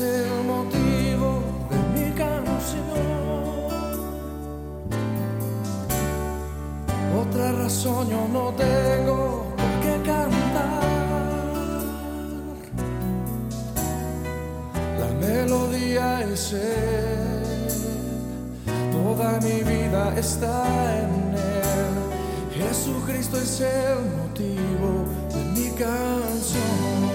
el motivo de mi canción. Otra razón yo no tengo por qué cantar. La melodía es él. Toda mi vida está en él. Jesucristo es el motivo de mi canción.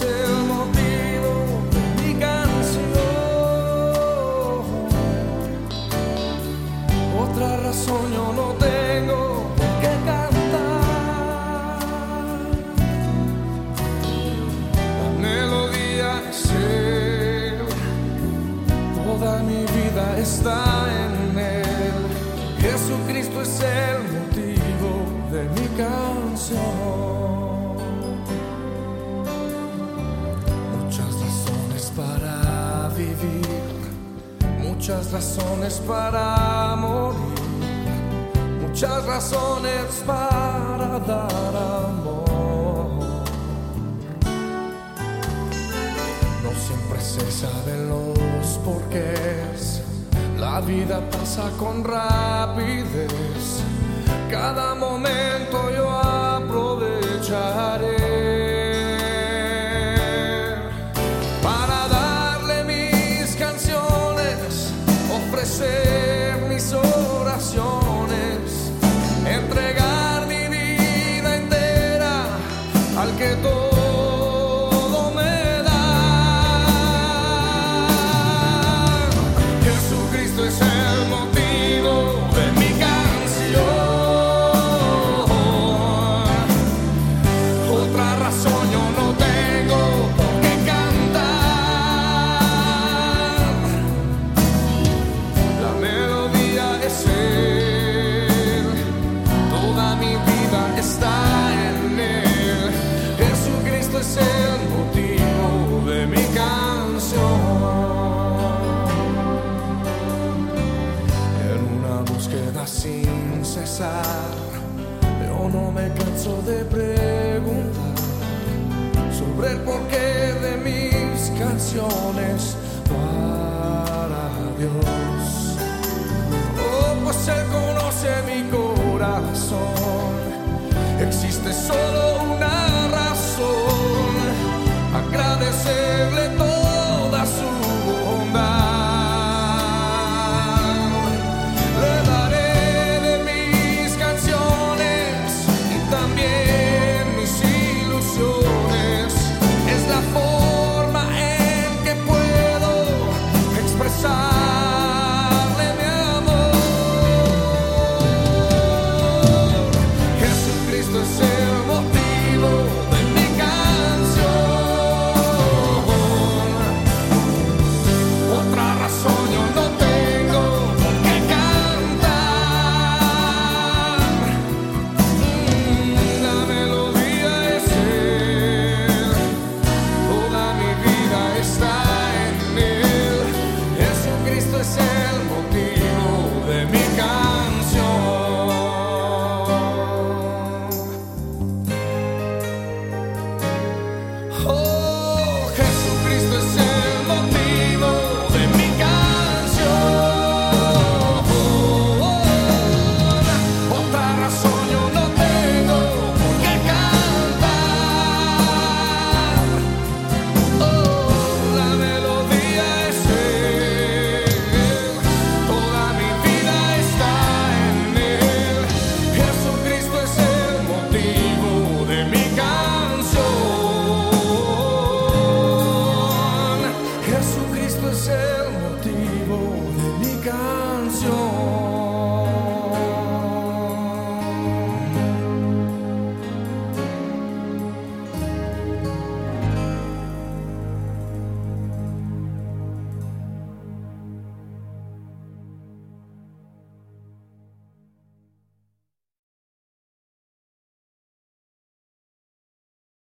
El motivo de mi canción, otra razón. Yo no tengo que cantar. La melodía es él, toda mi vida está en él. Jesucristo es el motivo de mi canción. Muchas razones para morir, muchas razones para dar amor. No siempre se saben los porqués, la vida pasa con rapidez, cada momento Es el motivo de mi canción. Otra razón, yo no tengo por qué cantar. La melodía es él, toda mi vida está. pensar, yo no me canso de preguntar sobre el porqué de mis canciones para Dios. Oh, pues Él conoce mi corazón, existe solo